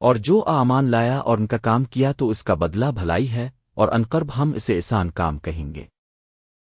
اور جو آمان لایا اور ان کا کام کیا تو اس کا بدلہ بھلائی ہے اور انقرب ہم اسے احسان کام کہیں گے۔